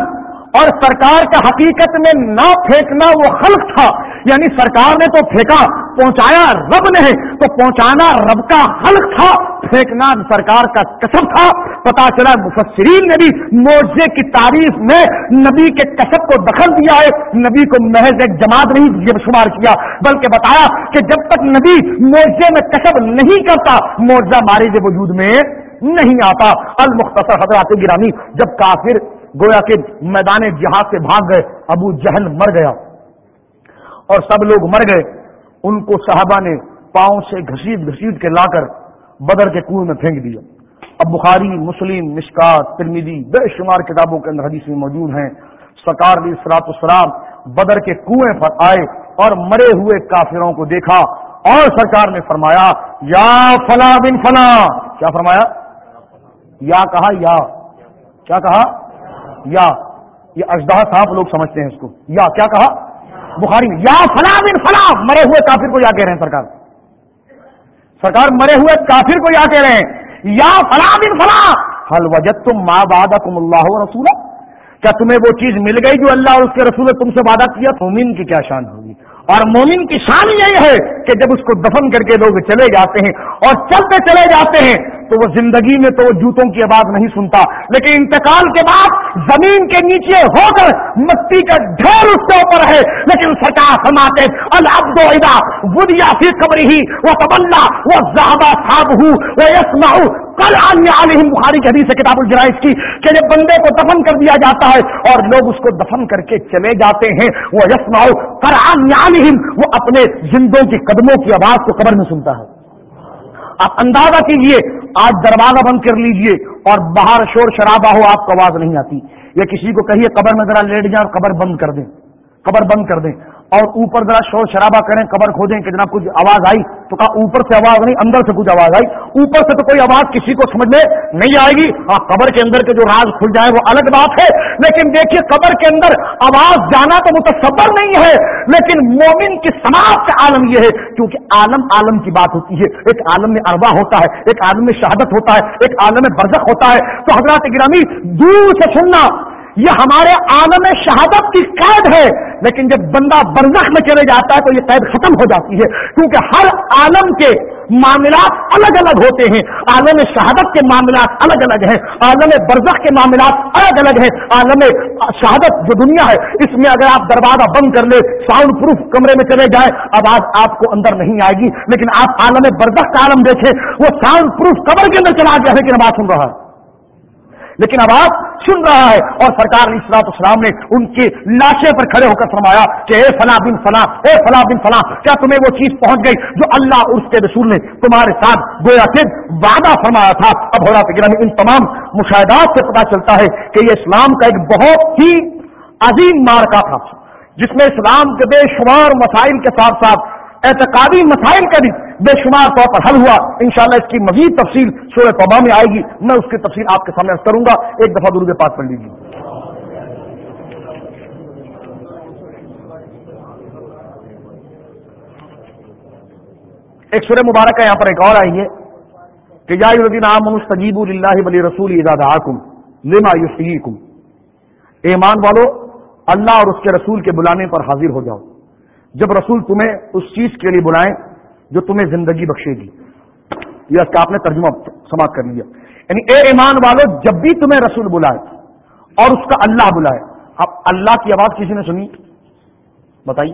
اور سرکار کا حقیقت میں نہ پھینکنا وہ خلق تھا۔ یعنی سرکار نے تو پھینکا، پہنچایا رب نے، تو پہنچانا رب کا حلق تھا، پھینکنا سرکار کا کسب تھا۔ پتا چلا مفسرین نے بھی موزے کی تعریف میں نبی کے کسب کو دخل دیا ہے۔ نبی کو محض ایک جماعت نہیں شمار کیا، بلکہ بتایا کہ جب تک نبی موزے میں کسب نہیں کرتا موزہ مارے کے وجود میں نہیں آتا۔ المختصر حضرات گرامی، جب کافر گویا کے میدان جہاد سے بھاگ گئے، ابو جہل مر گیا۔ اور سب لوگ مر گئے۔ ان کو صحابہ نے پاؤں سے گھسیٹ گھسیٹ کے لا کر بدر کے کنویں میں پھینک دیا۔ اب بخاری، مسلم، مشکات ترمیدی بے شمار کتابوں کے اندر حدیث میں موجود ہیں۔ سرکار علی سلاط السلام بدر کے کنویں پر آئے اور مرے ہوئے کافروں کو دیکھا اور سرکار نے فرمایا، یا فلاں بن فلاں۔ کیا فرمایا؟ یا کہا، یا۔ کیا کہا؟ یا۔ یہ اجدہ صاحب لوگ سمجھتے ہیں اس کو۔ یا۔ کیا کہا؟ بخاری میں، یا فلاں بن فلاں، مرے ہوئے کافر کو یا کہہ رہے ہیں سرکار۔ سرکار مرے ہوئے کافر کو یا کہہ رہے ہیں۔ یا فلاں بن فلاں حل وجد تم ماں باد اللہ رسول کیا تمہیں وہ چیز مل گئی جو اللہ اور اس کے رسول نے تم سے وعدہ کیا؟ مومن کی کیا شان ہوگی؟ اور مومن کی شان یہی ہے کہ جب اس کو دفن کر کے لوگ چلے جاتے ہیں اور چلتے چلے جاتے ہیں تو وہ زندگی میں تو وہ جوتوں کی آواز نہیں سنتا۔ لیکن انتقال کے بعد زمین کے نیچے ہو کر مٹی کا ڈھیر اس کے اوپر ہے۔ لیکن سرکار فرماتے العبد ادا ودیا فی قبر ہی وہ تبلا وہ زیادہ صاحب ہوں وہ یسما کل بخاری کی حدیث کتاب الجرائز کی کہ جب بندے کو دفن کر دیا جاتا ہے اور لوگ اس کو دفن کر کے چلے جاتے ہیں وہ یسما کل عالم وہ اپنے زندوں کی قدموں کی آواز کو قبر میں سنتا ہے۔ آپ اندازہ کیجیے، آج دروازہ بند کر لیجیے اور باہر شور شرابہ ہو، آپ کو آواز نہیں آتی۔ یا کسی کو کہیے، قبر میں ذرا لیٹ جائیں اور قبر بند کر دیں۔ قبر بند کر دیں۔ اور اوپر ذرا شور شرابہ کریں، قبر کھودیں کہ جناب کچھ آواز آئی تو کہا، اوپر سے آواز نہیں، اندر سے کچھ آواز آئی۔ اوپر سے تو کوئی آواز کسی کو سمجھ میں نہیں آئے گی۔ ہاں قبر کے اندر کے جو راز کھل جائے وہ الگ بات ہے، لیکن دیکھیے قبر کے اندر آواز جانا تو متصبر نہیں ہے۔ لیکن مومن کی سماج کا عالم یہ ہے، کیونکہ عالم عالم کی بات ہوتی ہے۔ ایک عالم میں اربا ہوتا ہے، ایک عالم میں شہادت ہوتا ہے، ایک عالم میں برزخ ہوتا ہے۔ تو حضرات گرامی، دور سے سننا یہ ہمارے عالم شہادت کی قید ہے۔ لیکن جب بندہ برزخ میں چلے جاتا ہے تو یہ قید ختم ہو جاتی ہے۔ کیونکہ ہر عالم کے معاملات الگ الگ ہوتے ہیں۔ عالم شہادت کے معاملات الگ الگ ہیں۔ عالم برزخ کے معاملات الگ الگ ہیں۔ عالم شہادت جو دنیا ہے، اس میں اگر آپ دروازہ بند کر لیں ساؤنڈ پروف کمرے میں چلے جائیں، اب آج آپ کو اندر نہیں آئے گی۔ لیکن آپ عالم برزخ کا عالم دیکھیں، وہ ساؤنڈ پروف کمر کے اندر چلا گیا لیکن اب سن رہا ہے۔ لیکن اب آپ سن رہا ہے اور سرکار علی السلاط اسلام نے ان کی لاشیں پر کھڑے ہو کر فرمایا کہ اے فلاں بن فلاں، اے فلاں بن فلاں، کیا تمہیں وہ چیز پہنچ گئی جو اللہ اور اس کے رسول نے تمہارے ساتھ گویا کہ وعدہ فرمایا تھا؟ اب ہو رہا ان تمام مشاہدات سے پتا چلتا ہے کہ یہ اسلام کا ایک بہت ہی عظیم مارکا تھا، جس میں اسلام کے بے شمار مسائل کے ساتھ ساتھ اعتقادی مسائل کا بھی بے شمار طور پر حل ہوا۔ انشاءاللہ اس کی مزید تفصیل سورہ توبہ میں آئے گی۔ میں اس کی تفصیل آپ کے سامنے کروں گا۔ ایک دفعہ درود پاک پڑھ لیجیے ایک سورہ مبارک ہے یہاں پر ایک اور آئی ہے کہ یا عام تجیب اللہ ولی رسول اجاد حکم لما یوسیم ایمان والو، اللہ اور اس کے رسول کے بلانے پر حاضر ہو جاؤ۔ جب رسول تمہیں اس چیز کے لیے بلائیں جو تمہیں زندگی بخشے گی۔ یہ اس کا آپ نے ترجمہ سماعت کر لیا۔ یعنی اے ایمان والو، جب بھی تمہیں رسول بلائے اور اس کا اللہ بلائے اب اللہ کی آواز کسی نے سنی؟ بتائیے۔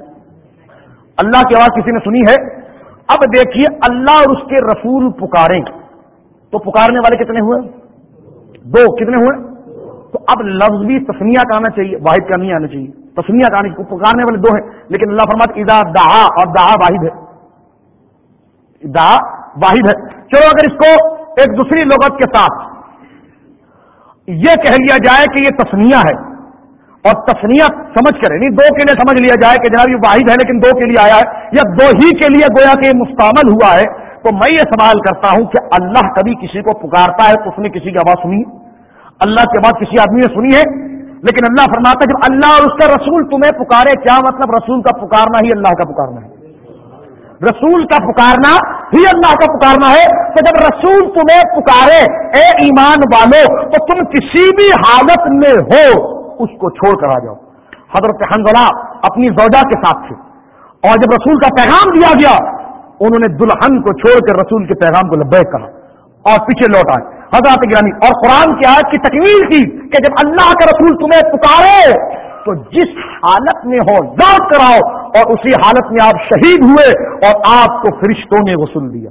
اللہ کی آواز کسی نے سنی ہے؟ اب دیکھیے، اللہ اور اس کے رسول پکاریں۔ تو پکارنے والے کتنے ہوئے؟ دو کتنے ہوئے؟ تو اب لفظ بھی تسمیہ کا آنا چاہیے، واحد کا نہیں آنا چاہیے۔ تسمیہ کا پکارنے والے دو ہیں، لیکن اللہ فرمات ادا دہا اور دہا واحد ہے۔ دا واحد ہے۔ چلو اگر اس کو ایک دوسری لغت کے ساتھ یہ کہہ لیا جائے کہ یہ تسنیا ہے، اور تسنیا سمجھ کر یعنی دو کے لیے سمجھ لیا جائے کہ جناب یہ واحد ہے لیکن دو کے لیے آیا ہے، یا دو ہی کے لیے گویا کہ یہ مستعمل ہوا ہے، تو میں یہ سوال کرتا ہوں کہ اللہ کبھی کسی کو پکارتا ہے تو اس نے کسی کی آواز سنی؟ اللہ کے بعد کسی آدمی نے سنی ہے؟ لیکن اللہ فرماتا ہے، جب اللہ اور اس کا رسول تمہیں پکارے، کیا مطلب رسول کا پکارنا ہی اللہ کا پکارنا ہے؟ رسول کا پکارنا ہی اللہ کا پکارنا ہے۔ تو جب رسول تمہیں پکارے، اے ایمان والو، تو تم کسی بھی حالت میں ہو، اس کو چھوڑ کر آ جاؤ۔ حضرت حنزلہ اپنی زوجہ کے ساتھ تھے۔ اور جب رسول کا پیغام دیا گیا، انہوں نے دلہن کو چھوڑ کر رسول کے پیغام کو لبیک کہا۔ اور پیچھے لوٹ آئے۔ حضرت گرانی اور قرآن کی آیت کی تکمیل کی کہ جب اللہ کا رسول تمہیں پکارے، تو جس حالت میں ہو، یاد کراؤ، اور اسی حالت میں آپ شہید ہوئے، اور آپ کو فرشتوں نے غسل دیا۔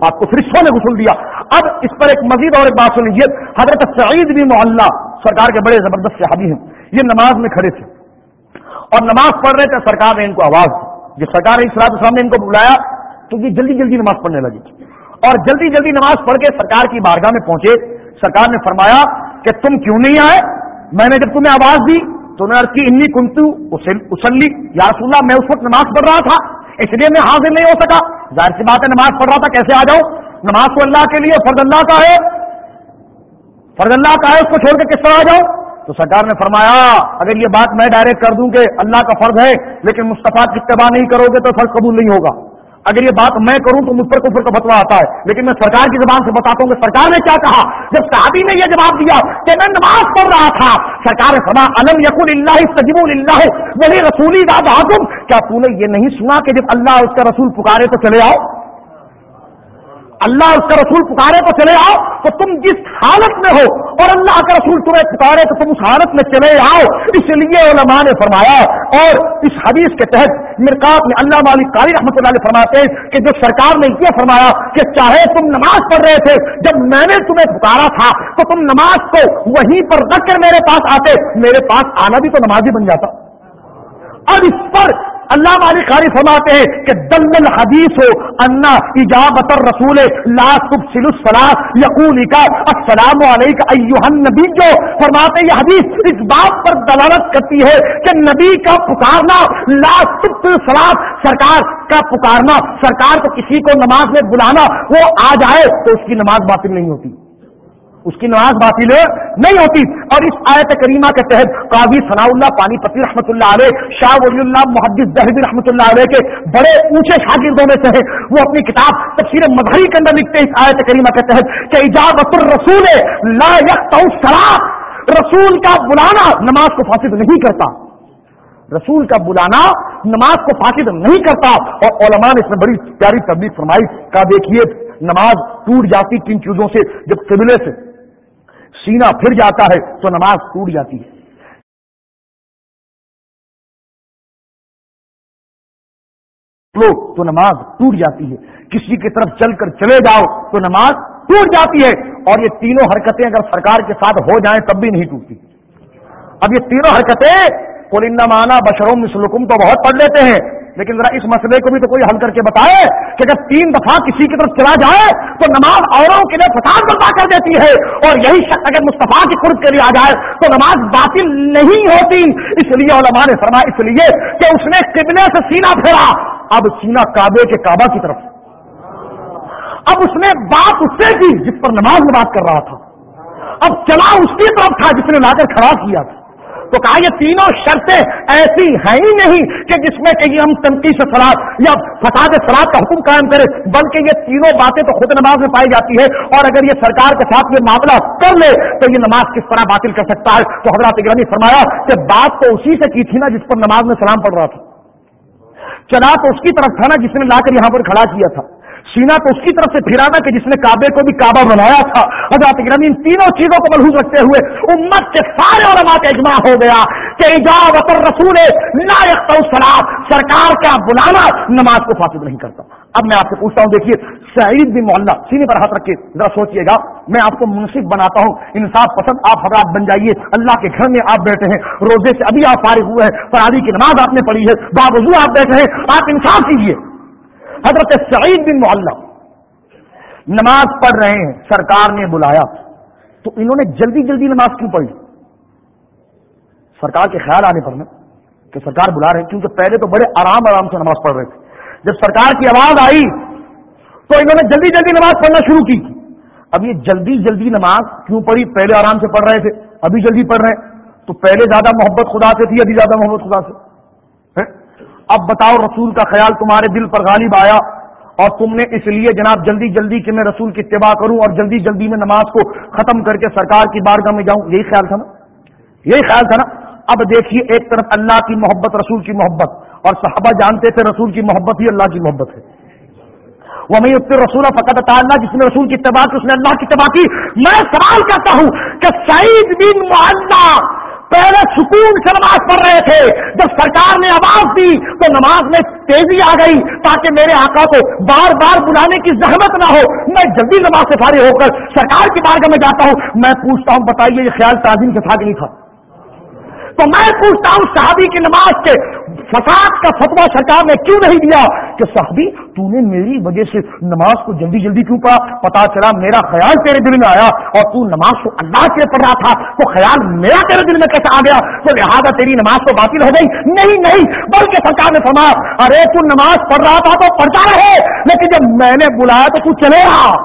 آپ کو فرشتوں نے غسل دیا۔ اب اس پر ایک مزید اور ایک بات سن لیجیے حضرت سعید بھی محلہ سرکار کے بڑے زبردست صحابی ہیں۔ یہ نماز میں کھڑے تھے۔ اور نماز پڑھ رہے تھے، سرکار نے ان کو آواز دی۔ جب سرکار اسلام اسلام نے ان کو بلایا، تو یہ جلدی جلدی نماز پڑھنے لگی اور جلدی جلدی نماز پڑھ کے سرکار کی بارگاہ میں پہنچے۔ سرکار نے فرمایا کہ تم کیوں نہیں آئے؟ میں نے جب تمہیں آواز دی تو نے کی، انی کنتو اسلی، یا رسول اللہ میں اس وقت نماز پڑھ رہا تھا، اس لیے میں حاضر نہیں ہو سکا۔ ظاہر سی بات ہے، نماز پڑھ رہا تھا، کیسے آ جاؤں؟ نماز تو اللہ کے لیے فرض اللہ کا ہے۔ فرض اللہ کا ہے، اس کو چھوڑ کے کس طرح آ جاؤں؟ تو سرکار نے فرمایا، اگر یہ بات میں ڈائریکٹ کر دوں کہ اللہ کا فرض ہے، لیکن مصطفیٰ کی اتباع نہیں کرو گے تو فرض قبول نہیں ہوگا۔ اگر یہ بات میں کروں تو مجھ پر کفر کا فتوا آتا ہے۔ لیکن میں سرکار کی زبان سے بتاتا ہوں کہ سرکار نے کیا کہا؟ جب صحابی نے یہ جواب دیا کہ میں نماز پڑھ رہا تھا، سرکار نے علم یقین اللہ سجیب اللہ وہی رسولی داد کیا تو نے یہ نہیں سنا کہ جب اللہ اس کا رسول پکارے تو چلے آؤ؟ اللہ اس کا رسول پکارے تو چلے آؤ تو تم جس حالت میں ہو اور اللہ کا رسول تمہیں پکارے تو تم اس حالت میں چلے آؤ۔ اس لیے علماء نے فرمایا اور اس حدیث کے تحت مرکات میں اللہ مالک قاری رحمۃ اللہ علیہ فرماتے ہیں کہ جو سرکار نے یہ فرمایا کہ چاہے تم نماز پڑھ رہے تھے، جب میں نے تمہیں پکارا تھا تو تم نماز کو وہیں پر رکھ کر میرے پاس آتے، میرے پاس آنا بھی تو نماز ہی بن جاتا۔ اب اس پر اللہ والی خاری فرماتے ہیں کہ دل حدیث ہو انا ایجابت رسول لا تبصل الصلاۃ یقول کا السلام علیکم نبی جو فرماتے یہ حدیث اس بات پر دلالت کرتی ہے کہ نبی کا پکارنا، لا تبصل الصلاۃ سرکار کا پکارنا، سرکار کو کسی کو نماز میں بلانا، وہ آ جائے تو اس کی نماز باطل نہیں ہوتی۔ اس کی نماز باطل نہیں ہوتی۔ اور اس آیت کریمہ کے تحت قاضی ثناء اللہ پانی پتی رحمۃ اللہ علیہ، شاہ ولی اللہ محدث دہبی رحمۃ اللہ علیہ کے بڑے اونچے شاگردوں میں سے ہیں۔ وہ اپنی کتاب تفسیر مظہری کے اندر لکھتے ہیں اس آیت کریمہ کے تحت کہ اجازت الرسول لا یکت رسول کا بلانا نماز کو فاسد نہیں کرتا۔ رسول کا بلانا نماز کو فاسد نہیں کرتا۔ اور علماء نے اس میں بڑی پیاری تبلیغ فرمائی کا دیکھیے، نماز ٹوٹ جاتی کن چیزوں سے، جب قبلے سے۔ سینا پھر جاتا ہے تو نماز ٹوٹ جاتی ہے۔ تو نماز ٹوٹ جاتی ہے۔ کسی کی طرف چل کر چلے جاؤ تو نماز ٹوٹ جاتی ہے۔ اور یہ تینوں حرکتیں اگر سرکار کے ساتھ ہو جائیں تب بھی نہیں ٹوٹتی۔ اب یہ تینوں حرکتیں پورنہ مانا بشروم مسلکم تو بہت پڑھ لیتے ہیں۔ لیکن ذرا اس مسئلے کو بھی تو کوئی حل کر کے بتائے کہ اگر تین دفعہ کسی کی طرف چلا جائے تو نماز اوروں کے لیے فساد برپا کر دیتی ہے۔ اور یہی شخص اگر مصطفیٰ کی خرد کے لیے آ جائے تو نماز باطل نہیں ہوتی۔ اس لیے علماء نے فرمایا اس لیے کہ اس نے قبلے سے سینا پھیرا۔ اب سینا کعبے کے کعبہ کی طرف۔ اب اس نے بات اس سے کی جس پر نماز میں بات کر رہا تھا۔ اب چلا اس کی طرف تھا جس نے لا کر کھڑا کیا تھا۔ تو کہا، یہ تینوں شرطیں ایسی ہیں ہی نہیں کہ جس میں کہ یہ ہم تنقید سے سلاد یا فساد سلاد کا حکم قائم کرے بلکہ یہ تینوں باتیں تو خود نماز میں پائی جاتی ہے اور اگر یہ سرکار کے ساتھ یہ معاملہ کر لے تو یہ نماز کس طرح باطل کر سکتا ہے؟ تو حضرات گرانی فرمایا کہ بات تو اسی سے کی تھی نا جس پر نماز میں سلام پڑ رہا تھا۔ چلا تو اس کی طرف تھا نا جس نے لا کر یہاں پر کھڑا کیا تھا۔ سینا تو اس کی طرف سے پھرانا کہ جس نے کعبے کو بھی کعبہ بنایا تھا۔ حضرت ان تینوں چیزوں کو ملحوظ رکھتے ہوئے امت کے سارے علماء کا اجماع ہو گیا کہ اجازت رسول سلاد سرکار کا بلانا نماز کو فاسد نہیں کرتا۔ اب میں آپ سے پوچھتا ہوں، دیکھیے، سعید بن محلہ سینے پر ہاتھ رکھے ذرا سوچیے گا۔ میں آپ کو منصف بناتا ہوں۔ انصاف پسند آپ حضرات بن جائیے۔ اللہ کے گھر میں آپ بیٹھے ہیں۔ روزے سے ابھی آپ فارغ ہوئے ہیں۔ فرادی کی نماز آپ نے پڑھی ہے۔ باوضو آپ بیٹھے ہیں۔ آپ انصاف کیجیے حضرت سعید بن معلّہ نماز پڑھ رہے ہیں، سرکار نے بلایا۔ تو انہوں نے جلدی جلدی نماز کیوں پڑھی؟ سرکار کے خیال آنے پر نا، کہ سرکار بلا رہے ہیں، کیونکہ پہلے تو بڑے آرام آرام سے نماز پڑھ رہے تھے۔ جب سرکار کی آواز آئی، تو انہوں نے جلدی جلدی نماز پڑھنا شروع کی۔ اب یہ جلدی جلدی نماز کیوں پڑھی؟ پہلے آرام سے پڑھ رہے تھے، ابھی جلدی پڑھ رہے ہیں۔ تو پہلے زیادہ محبت خدا سے تھی، ابھی زیادہ محبت خدا سے۔ اب بتاؤ رسول کا خیال تمہارے دل پر غالب آیا اور تم نے اس لیے جناب جلدی جلدی کہ میں رسول کی اتباع کروں اور جلدی جلدی میں نماز کو ختم کر کے سرکار کی بارگاہ میں جاؤں؟ یہی خیال تھا نا؟ یہی خیال تھا نا؟ اب دیکھیے ایک طرف اللہ کی محبت، رسول کی محبت، اور صحابہ جانتے تھے رسول کی محبت ہی اللہ کی محبت ہے۔ وہ میں اتنے رسول فقط اللہ جس نے رسول کی اتباع کی، اس نے اللہ کی اتباع کی۔ میں سوال کرتا ہوں کہ سعید بن معلّہ پہلے سکون سے نماز پڑھ رہے تھے۔ جب سرکار نے آواز دی تو نماز میں تیزی آ گئی تاکہ میرے آقا کو بار بار بلانے کی زحمت نہ ہو۔ میں جلدی نماز سے فارغ ہو کر سرکار کی بارگاہ میں جاتا ہوں۔ میں پوچھتا ہوں، بتائیے یہ خیال تعظیم سے تھا کہ نہیں تھا؟ تو میں پوچھتا ہوں صحابی کی نماز کے فساد کا فتوا سرکار نے کیوں نہیں دیا کہ صاحبی تو نے میری وجہ سے نماز کو جلدی جلدی کیوں پڑھا؟ پتا چلا میرا خیال تیرے دل میں آیا اور تو نماز کو اللہ سے پڑھ رہا تھا، تو خیال میرا تیرے دل میں کیسے آ گیا؟ تو لہٰذا تیری نماز تو باطل ہو گئی۔ نہیں نہیں، بلکہ سرکار نے فرمایا، ارے تو نماز پڑھ رہا تھا تو پڑھتا رہے، لیکن جب میں نے بلایا تو تو چلے رہا۔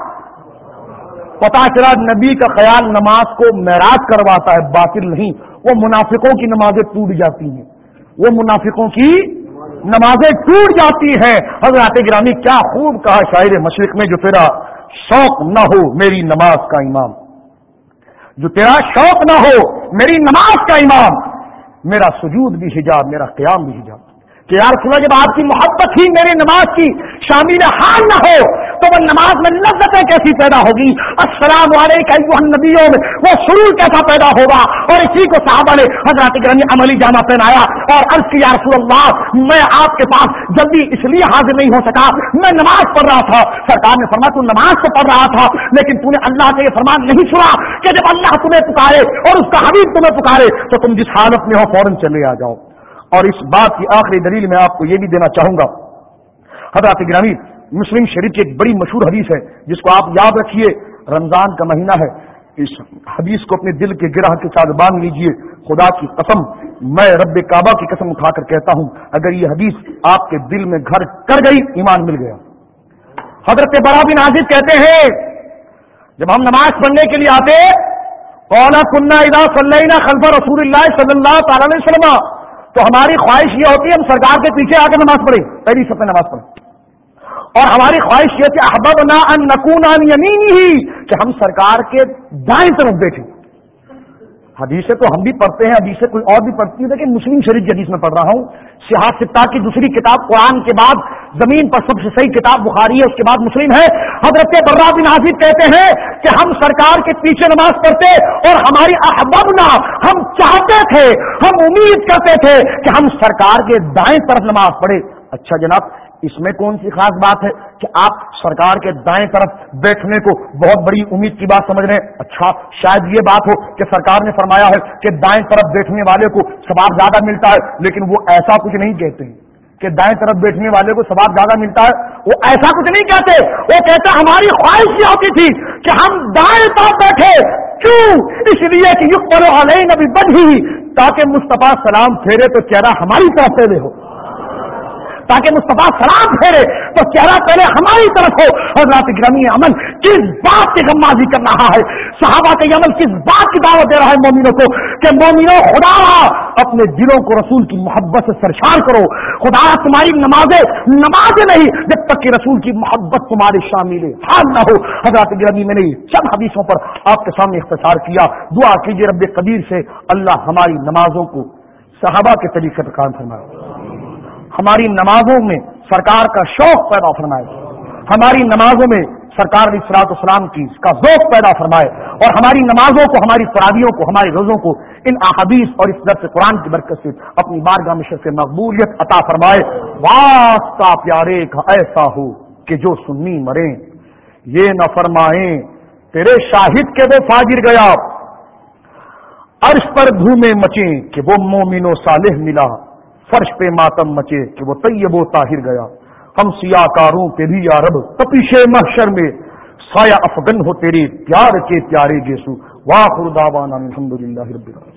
پتا چلا نبی کا خیال نماز کو معراج کرواتا ہے، باطل نہیں، وہ منافقوں کی نمازیں ٹوٹ جاتی ہیں۔ وہ منافقوں کی نمازیں ٹوٹ جاتی ہیں۔ حضرات گرامی، کیا خوب کہا شاعر مشرق میں، جو تیرا شوق نہ ہو میری نماز کا امام۔ جو تیرا شوق نہ ہو میری نماز کا امام۔ میرا سجود بھی حجاب، میرا قیام بھی حجاب۔ کہ یار سنا جب آپ کی محبت ہی میری نماز کی، شامل حال نہ ہو تو وہ نماز میں لذتیں کیسی پیدا ہوگی؟ السلام علیکم نبیوں میں وہ سرور کیسا پیدا ہوگا؟ اور اسی کو صحابہ نے حضرات گرمی عملی جامع پہنایا اور عرض کی رسول اللہ، میں آپ کے پاس جلدی اس لیے حاضر نہیں ہو سکا، میں نماز پڑھ رہا تھا۔ سرکار نے فرمایا، تو نماز تو پڑھ رہا تھا، لیکن تم نے اللہ کا یہ فرمان نہیں سنا کہ جب اللہ تمہیں پکارے اور اس کا حبیب تمہیں پکارے، تو تم جس حالت میں ہو فوراً چلے آ جاؤ۔ اور اس بات کی آخری دلیل میں آپ کو یہ بھی دینا چاہوں گا۔ حضرات گرامی مسلم شریف کی ایک بڑی مشہور حدیث ہے، جس کو آپ یاد رکھیے، رمضان کا مہینہ ہے۔ اس حدیث کو اپنے دل کے گرہ کے ساتھ باندھ لیجیے۔ خدا کی قسم، میں رب کعبہ کی قسم اٹھا کر کہتا ہوں، اگر یہ حدیث آپ کے دل میں گھر کر گئی، ایمان مل گیا۔ حضرت بڑا بن عاجد کہتے ہیں، جب ہم نماز پڑھنے کے لیے آتے اولا کنہ ادا صلی خلف رسول اللہ صلی اللہ تعالی وسلم۔ تو ہماری خواہش یہ ہوتی ہے ہم سرکار کے پیچھے آ کے نماز پڑھیں۔ پہلی سب نماز پڑھیں۔ اور ہماری خواہش یہ تھی احباب نہ ان نقون ہی کہ ہم سرکار کے دائیں طرف بیٹھے حدیثیں تو ہم بھی پڑھتے ہیں، حدیثیں کوئی اور بھی پڑھتی ہے لیکن مسلم شریف حدیث میں پڑھ رہا ہوں۔ سیاحت سطح کی دوسری کتاب قرآن کے بعد، زمین پر سب سے صحیح کتاب بخاری ہے، اس کے بعد مسلم ہے۔ حضرت برا بن حاضر کہتے ہیں کہ ہم سرکار کے پیچھے نماز پڑھتے اور ہماری احبابنا ہم چاہتے تھے، ہم امید کرتے تھے کہ ہم سرکار کے دائیں طرف نماز پڑھے اچھا جناب اس میں کون سی خاص بات ہے کہ آپ سرکار کے دائیں طرف بیٹھنے کو بہت بڑی امید کی بات سمجھ رہے ہیں؟ اچھا شاید یہ بات ہو کہ سرکار نے فرمایا ہے کہ دائیں طرف بیٹھنے والے کو ثواب زیادہ ملتا ہے، لیکن وہ ایسا کچھ نہیں کہتے کہ دائیں طرف بیٹھنے والے کو ثواب زیادہ ملتا ہے۔ وہ ایسا کچھ نہیں کہتے، وہ کہتے ہماری خواہش یہ ہوتی تھی کہ ہم دائیں طرف بیٹھے۔ کیوں؟ اس لیے کہ یق پر علیہ نبی بڑھ ہی تاکہ مصطفیٰ سلام پھیرے تو چہرہ ہماری طرف سے ہو۔ تاکہ مصطفیٰ سلام پھیرے تو چہرہ پہلے ہماری طرف ہو۔ اور رات گرمی عمل کس بات کی غمازی کر رہا ہے؟ صحابہ کا یہ عمل کس بات کی دعوت دے رہا ہے مومنوں کو؟ کہ مومنوں، خدا اپنے دلوں کو رسول کی محبت سے سرشار کرو۔ خدا تمہاری نمازیں نمازیں نہیں، جب تک کہ رسول کی محبت تمہارے شامل حال نہ ہو۔ حضرات گرمی میں نے سب حدیثوں پر آپ کے سامنے اختصار کیا۔ دعا کیجیے رب قدیر سے، اللہ ہماری نمازوں کو صحابہ کے طریقے پر کام فرمائے۔ ہماری نمازوں میں سرکار کا شوق پیدا فرمائے، ہماری نمازوں میں سرکار اصلاط اسلام کی اس کا ذوق پیدا فرمائے اور ہماری نمازوں کو، ہماری فرادیوں کو ہماری روزوں کو ان احادیث اور اس درس قرآن کی برکت سے اپنی بارگاہ میں سے مقبولیت عطا فرمائے۔ واسطہ پیارے کا ایسا ہو کہ جو سنی مرے یہ نہ فرمائیں، تیرے شاہد کے وہ فاجر گیا۔ عرش پر دھومے مچیں کہ وہ مومن و صالح ملا۔ فرش پہ ماتم مچے کہ وہ طیب و طاہر گیا۔ ہم سیاہ کاروں کے بھی یا رب تپیش محشر میں سایہ افغن ہو تیرے پیار کے پیارے گیسو واہ خرداوان الحمد للہ رب العالمین۔